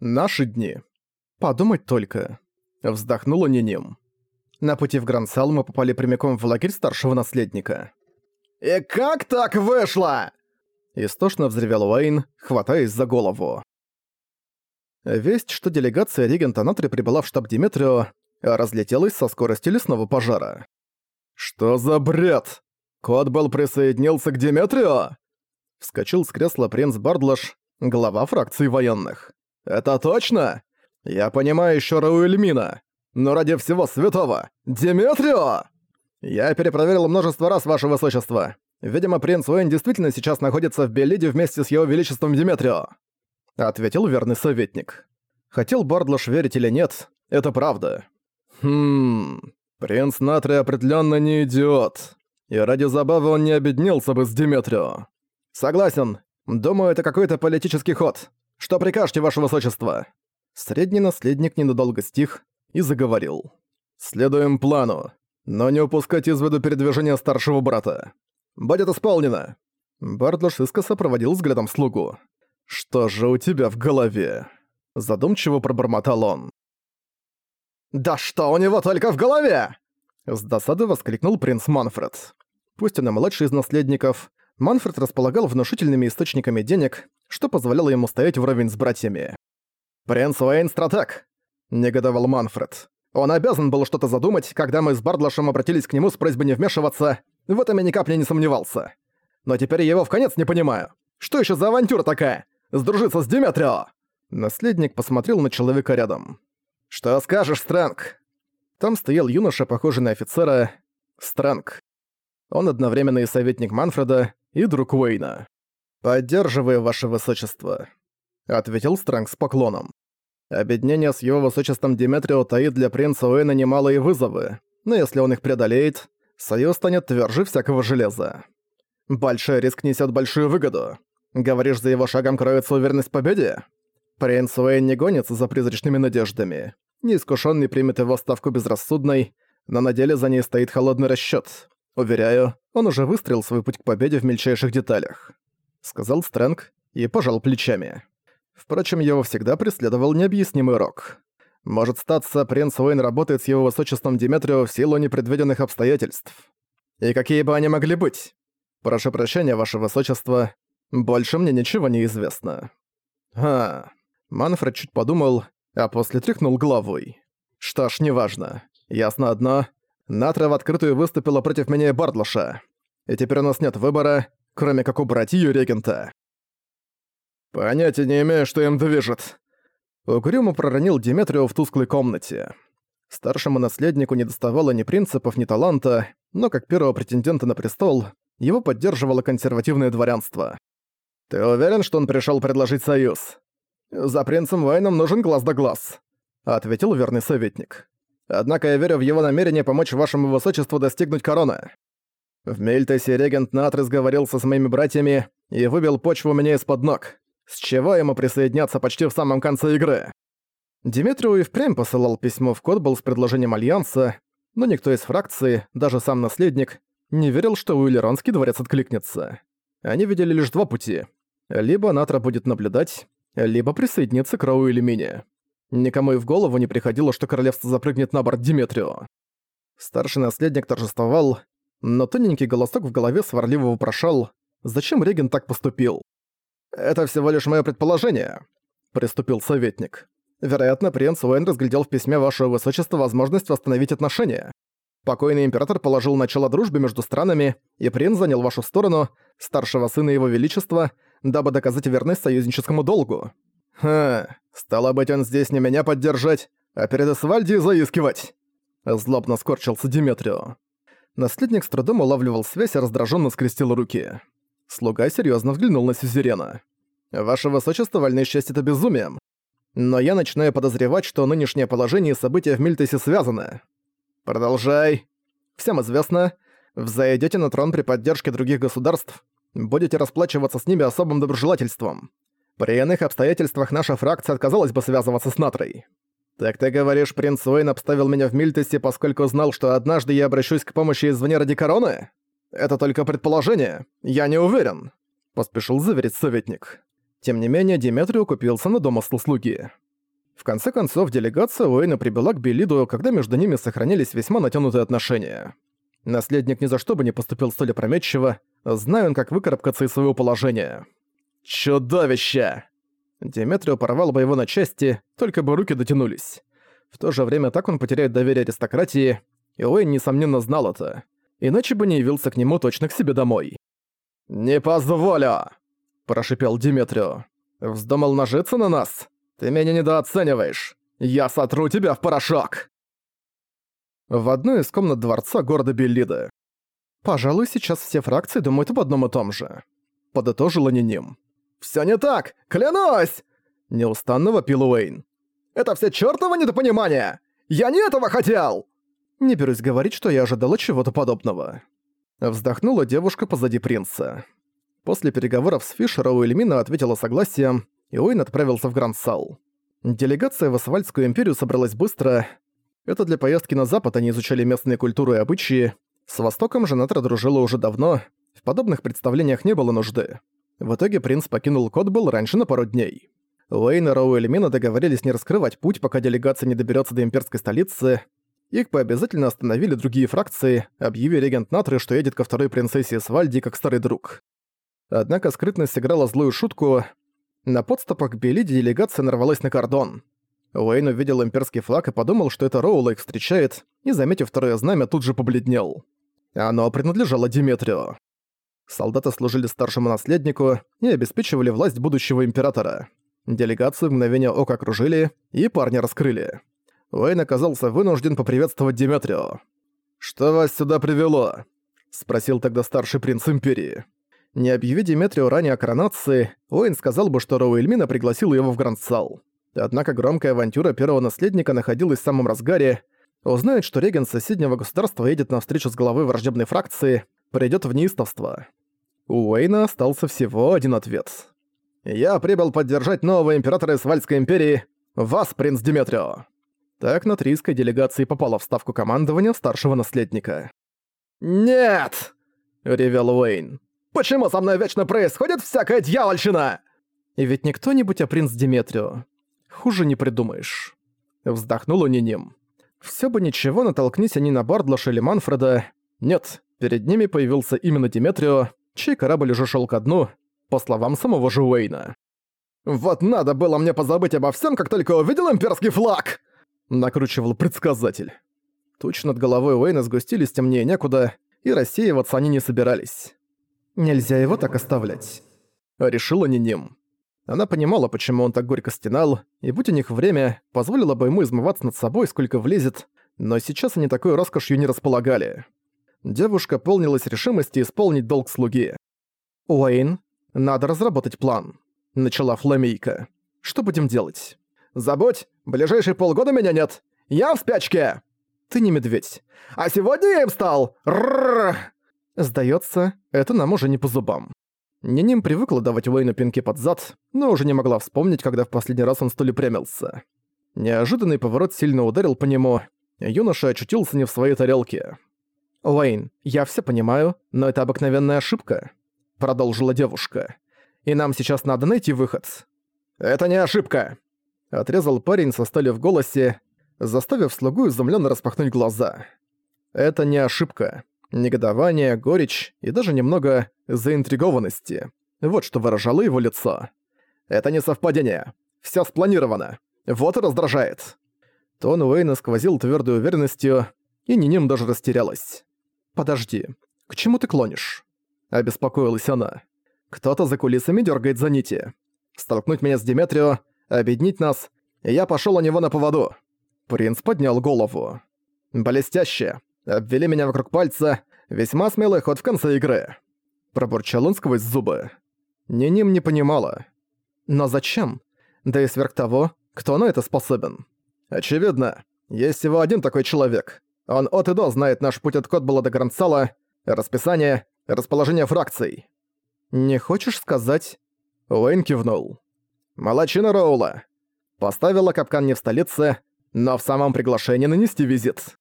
Наши дни. Подумать только. Вздохнула Ниним. На пути в Грансал мы попали прямиком в лагерь старшего наследника. «И как так вышло?» Истошно взревел Уэйн, хватаясь за голову. Весть, что делегация регента Натри прибыла в штаб Диметрио, разлетелась со скоростью лесного пожара. «Что за бред? Котбелл присоединился к Диметрио?» Вскочил с кресла принц Бардлаш, глава фракции военных. «Это точно? Я понимаю еще Рауэльмина, но ради всего святого! Диметрио!» «Я перепроверил множество раз, ваше высочество. Видимо, принц Уэйн действительно сейчас находится в Беллиде вместе с его величеством Диметрио», — ответил верный советник. Хотел Бардлаш верить или нет, это правда. «Хм... Принц Натри определенно не идиот. И ради забавы он не обеднился бы с Диметрио». «Согласен. Думаю, это какой-то политический ход. Что прикажете, ваше высочество?» Средний наследник ненадолго стих и заговорил. «Следуем плану но не упускать из виду передвижение старшего брата. Будет исполнено!» Бардлаш искоса проводил взглядом слугу. «Что же у тебя в голове?» Задумчиво пробормотал он. «Да что у него только в голове?» С досады воскликнул принц Манфред. Пусть он и младший из наследников, Манфред располагал внушительными источниками денег, что позволяло ему стоять вровень с братьями. «Принц Уэйн стратег!» – негодовал Манфред. Он обязан был что-то задумать, когда мы с Бардлашем обратились к нему с просьбой не вмешиваться. В этом я ни капли не сомневался. Но теперь я его в конец не понимаю. Что еще за авантюра такая? Сдружиться с Диметрио!» Наследник посмотрел на человека рядом. «Что скажешь, Стрэнг?» Там стоял юноша, похожий на офицера, Стрэнг. Он одновременно и советник Манфреда, и друг Уэйна. «Поддерживаю ваше высочество», — ответил Стрэнг с поклоном. Объединение с его высочеством Диметрио таит для принца Уэйна немалые вызовы, но если он их преодолеет, союз станет тверже всякого железа. Большой риск несет большую выгоду. Говоришь, за его шагом кроется уверенность в победе? Принц Уэйн не гонится за призрачными надеждами. Неискушенный примет его ставку безрассудной, но на деле за ней стоит холодный расчет. Уверяю, он уже выстроил свой путь к победе в мельчайших деталях. Сказал Стрэнг и пожал плечами. Впрочем, его всегда преследовал необъяснимый рок. Может статься, принц Уэйн работает с его высочеством Диметрио в силу непредвиденных обстоятельств. И какие бы они могли быть? Прошу прощения, ваше высочество, больше мне ничего не известно. А, Манфред чуть подумал, а после тряхнул головой. Что ж, неважно. Ясно одно. Натра в открытую выступила против меня и Бардлоша. И теперь у нас нет выбора, кроме как убрать ее регента. «Понятия не имею, что им движет». Угрюмо проронил Диметрио в тусклой комнате. Старшему наследнику не доставало ни принципов, ни таланта, но как первого претендента на престол, его поддерживало консервативное дворянство. «Ты уверен, что он пришел предложить союз?» «За принцем Вайном нужен глаз да глаз», — ответил верный советник. «Однако я верю в его намерение помочь вашему высочеству достигнуть короны. В Мельтесе регент Натрис говорился с моими братьями и выбил почву меня из-под ног. С чего ему присоединяться почти в самом конце игры? Димитрию и впрямь посылал письмо в Котбол с предложением Альянса, но никто из фракции, даже сам наследник, не верил, что Уиллеронский дворец откликнется. Они видели лишь два пути. Либо Натра будет наблюдать, либо присоединиться к Роу или Мине. Никому и в голову не приходило, что королевство запрыгнет на борт Диметрио. Старший наследник торжествовал, но тоненький голосок в голове сварливо вопрошал, зачем Реген так поступил. «Это всего лишь мое предположение», — приступил советник. «Вероятно, принц Уэйн разглядел в письме вашего высочества возможность восстановить отношения. Покойный император положил начало дружбе между странами, и принц занял вашу сторону, старшего сына его величества, дабы доказать верность союзническому долгу. Ха, стало быть, он здесь не меня поддержать, а перед Эсвальди заискивать!» Злобно скорчился Диметрио. Наследник с трудом улавливал связь и раздраженно скрестил руки. Слуга серьезно взглянул на Сюзерена. «Ваше высочество, вольны счастье это безумием. Но я начинаю подозревать, что нынешнее положение и события в Мильтесе связаны. Продолжай. Всем известно, взойдете на трон при поддержке других государств, будете расплачиваться с ними особым доброжелательством. При иных обстоятельствах наша фракция отказалась бы связываться с Натрой. Так ты говоришь, принц Уэйн обставил меня в Мильтесе, поскольку знал, что однажды я обращусь к помощи извне ради короны? Это только предположение. Я не уверен», — поспешил заверить советник. Тем не менее, Диметрию купился на домыслы слуги. В конце концов, делегация Уэйна прибыла к Белиду, когда между ними сохранились весьма натянутые отношения. Наследник ни за что бы не поступил столь опрометчиво, зная он, как выкарабкаться из своего положения. «Чудовище!» Деметрио порвал бы его на части, только бы руки дотянулись. В то же время так он потеряет доверие аристократии, и Уэйн, несомненно, знал это. Иначе бы не явился к нему точно к себе домой. «Не позволю!» – прошипел Диметрио. «Вздумал нажиться на нас? Ты меня недооцениваешь! Я сотру тебя в порошок!» В одной из комнат дворца города Беллида. «Пожалуй, сейчас все фракции думают об одном и том же», — подытожила Ниним. «Всё не так! Клянусь!» — неустанно вопил Уэйн. «Это все чёртово недопонимание! Я не этого хотел!» Не берусь говорить, что я ожидала чего-то подобного. Вздохнула девушка позади принца. После переговоров с Фишера Уэльмина ответила согласием, и Уэйн отправился в Гранд-Сал. Делегация в Асфальтскую империю собралась быстро. Это для поездки на запад они изучали местные культуры и обычаи. С Востоком же Натра дружила уже давно, в подобных представлениях не было нужды. В итоге принц покинул Котбелл раньше на пару дней. Уэйн и Роу Эльмина договорились не раскрывать путь, пока делегация не доберется до имперской столицы, их бы обязательно остановили другие фракции, объявив регент Натры, что едет ко второй принцессе Свальди как старый друг. Однако скрытность сыграла злую шутку. На подступах к Белиде делегация нарвалась на кордон. Уэйн увидел имперский флаг и подумал, что это Роула их встречает, и, заметив второе знамя, тут же побледнел. Оно принадлежало Диметрио. Солдаты служили старшему наследнику и обеспечивали власть будущего императора. Делегацию в мгновение ока окружили, и парня раскрыли. Уэйн оказался вынужден поприветствовать Диметрио. «Что вас сюда привело?» — спросил тогда старший принц Империи. Не объяви Диметрио ранее о коронации, Уэйн сказал бы, что Роуэльмина пригласил его в Грандсал. Однако громкая авантюра первого наследника находилась в самом разгаре. Узнает, что регент соседнего государства едет на встречу с главой враждебной фракции, придёт в неистовство. У Уэйна остался всего один ответ. «Я прибыл поддержать нового императора Исвальской империи, вас, принц Диметрио». Так натрийская делегация попала в ставку командования старшего наследника. «Нет!» — ревел Уэйн. «Почему со мной вечно происходит всякая дьявольщина?» И ведь не кто-нибудь, а принц Диметрио. Хуже не придумаешь. Вздохнула Ниним. Всё бы ничего, натолкнись они на Бардлаша или Манфреда. Нет, перед ними появился именно Диметрио, чей корабль уже шёл ко дну, по словам самого же Уэйна. «Вот надо было мне позабыть обо всем, как только увидел имперский флаг!» накручивал предсказатель. Тучи над головой Уэйна сгустились темнее некуда, и рассеиваться они не собирались. Нельзя его так оставлять. Решила Ниним. Она понимала, почему он так горько стенал, и будь у них время, позволила бы ему измываться над собой, сколько влезет, но сейчас они такой роскошью не располагали. Девушка полнилась решимости исполнить долг слуги. «Уэйн, надо разработать план», — начала Фламейка. «Что будем делать?» «Забудь, ближайшие полгода меня нет. Я в спячке!» «Ты не медведь. А сегодня я им стал! Рррррр!» Сдается, это нам уже не по зубам. Ниним привыкла давать Уэйну пинки под зад, но уже не могла вспомнить, когда в последний раз он столь прямился. Неожиданный поворот сильно ударил по нему, юноша очутился не в своей тарелке. «Уэйн, я все понимаю, но это обыкновенная ошибка», — продолжила девушка. «И нам сейчас надо найти выход». «Это не ошибка», Отрезал парень со стали в голосе, заставив слугу изумленно распахнуть глаза. Это не ошибка. Негодование, горечь и даже немного заинтригованности. Вот что выражало его лицо. Это не совпадение. Всё спланировано. Вот и раздражает. Тон Уэйна сквозил твердой уверенностью, и Ниним даже растерялась. «Подожди, к чему ты клонишь?» Обеспокоилась она. «Кто-то за кулисами дергает за нити. Столкнуть меня с Диметрио, объединить нас, и я пошел у него на поводу. Принц поднял голову. «Блестяще! Обвели меня вокруг пальца. Весьма смелый ход в конце игры». Пробурчал он сквозь зубы. Ниним не понимала. «Но зачем? Да и сверх того, кто на это способен?» «Очевидно, есть всего один такой человек. Он от и до знает наш путь от Котбола до Грандсала, расписание, расположение фракций». «Не хочешь сказать?» Уэйн кивнул. Молодчина Роула. Поставила капкан не в столице, но в самом приглашении нанести визит.